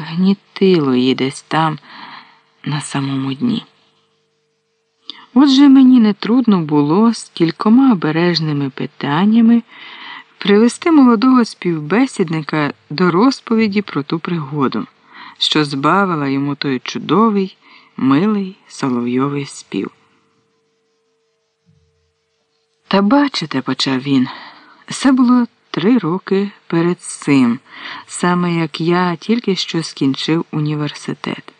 гнітило її десь там, на самому дні. Отже, мені не трудно було з кількома обережними питаннями привести молодого співбесідника до розповіді про ту пригоду, що збавила йому той чудовий, милий соловйовий спів. Та бачите, почав він, це було три роки перед цим, саме як я тільки що скінчив університет.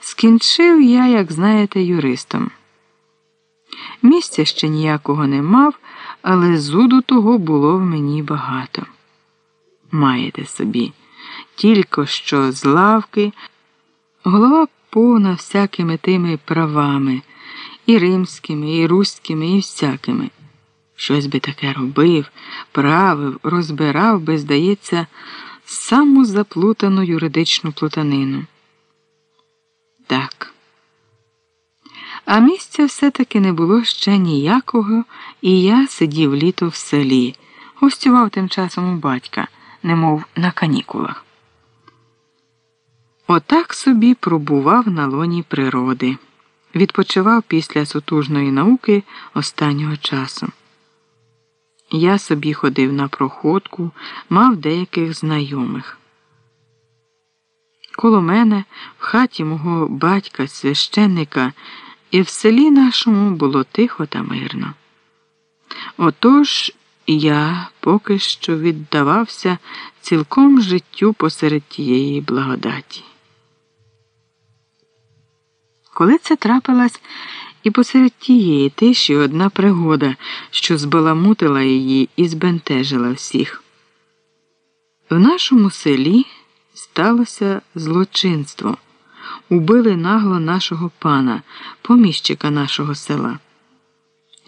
Скінчив я, як знаєте, юристом. Місця ще ніякого не мав, але зуду того було в мені багато. Маєте собі, тільки що з лавки, голова повна всякими тими правами, і римськими, і руськими, і всякими. Щось би таке робив, правив, розбирав би, здається, саму заплутану юридичну плутанину. Так. А місця все-таки не було ще ніякого, і я сидів літо в селі, гостював тим часом у батька, немов на канікулах. Отак собі пробував на лоні природи, відпочивав після сутужної науки останнього часу. Я собі ходив на проходку, мав деяких знайомих. Коло мене в хаті мого батька священника і в селі нашому було тихо та мирно. Отож я поки що віддавався цілком життю посеред тієї благодаті. Коли це трапилось і посеред тієї тиші одна пригода, що збаламутила її і збентежила всіх. В нашому селі сталося злочинство. Убили нагло нашого пана, поміщика нашого села.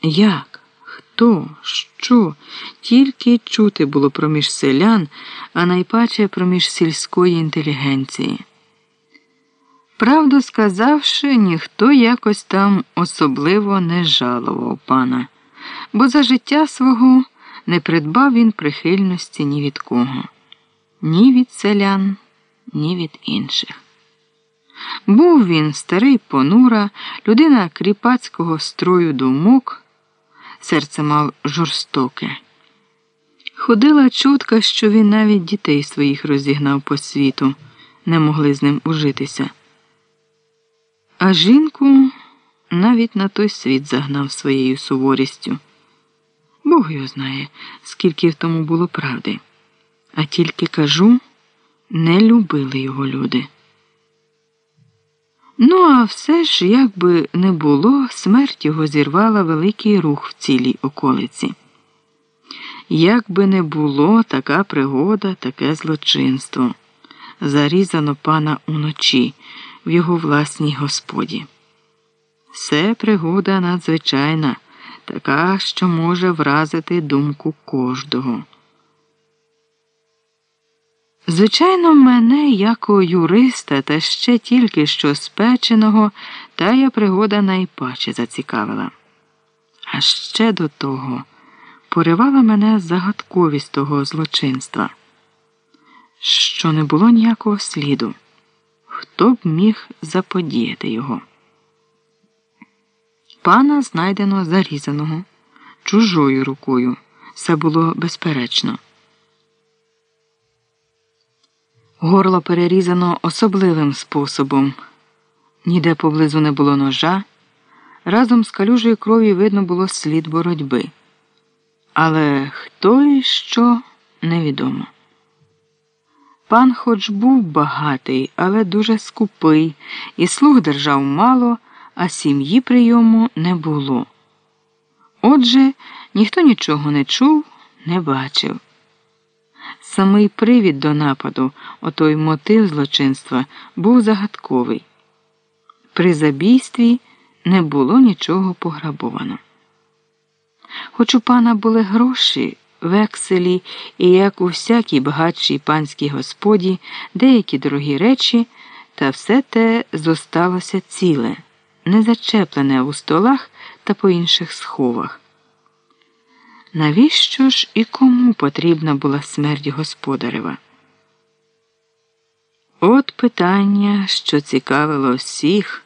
Як? Хто? Що? Тільки чути було проміж селян, а найпаче проміж сільської інтелігенції. Правду сказавши, ніхто якось там особливо не жалував пана, бо за життя свого не придбав він прихильності ні від кого, ні від селян, ні від інших. Був він старий понура, людина кріпацького строю думок, серце мав жорстоке. Ходила чутка, що він навіть дітей своїх розігнав по світу, не могли з ним ужитися. А жінку навіть на той світ загнав своєю суворістю. Бог його знає, скільки в тому було правди. А тільки кажу, не любили його люди. Ну, а все ж, як би не було, смерть його зірвала великий рух в цілій околиці. Як би не було така пригода, таке злочинство. Зарізано пана уночі в його власній господі. Це пригода надзвичайна, така, що може вразити думку кожного. Звичайно, мене, як юриста, та ще тільки що спеченого, тая пригода найпаче зацікавила. А ще до того поривала мене загадковість того злочинства, що не було ніякого сліду хто б міг заподіяти його. Пана знайдено зарізаного чужою рукою. Це було безперечно. Горло перерізано особливим способом. Ніде поблизу не було ножа. Разом з калюжею крові видно було слід боротьби. Але хто і що невідомо. Пан хоч був багатий, але дуже скупий, і слуг держав мало, а сім'ї прийому не було. Отже, ніхто нічого не чув, не бачив. Самий привід до нападу, отой мотив злочинства, був загадковий. При забійстві не було нічого пограбовано. Хоч у пана були гроші векселі і, як у всякій багатшій панській господі, деякі дорогі речі, та все те зосталося ціле, не зачеплене у столах та по інших сховах. Навіщо ж і кому потрібна була смерть господарева? питання, що цікавило всіх.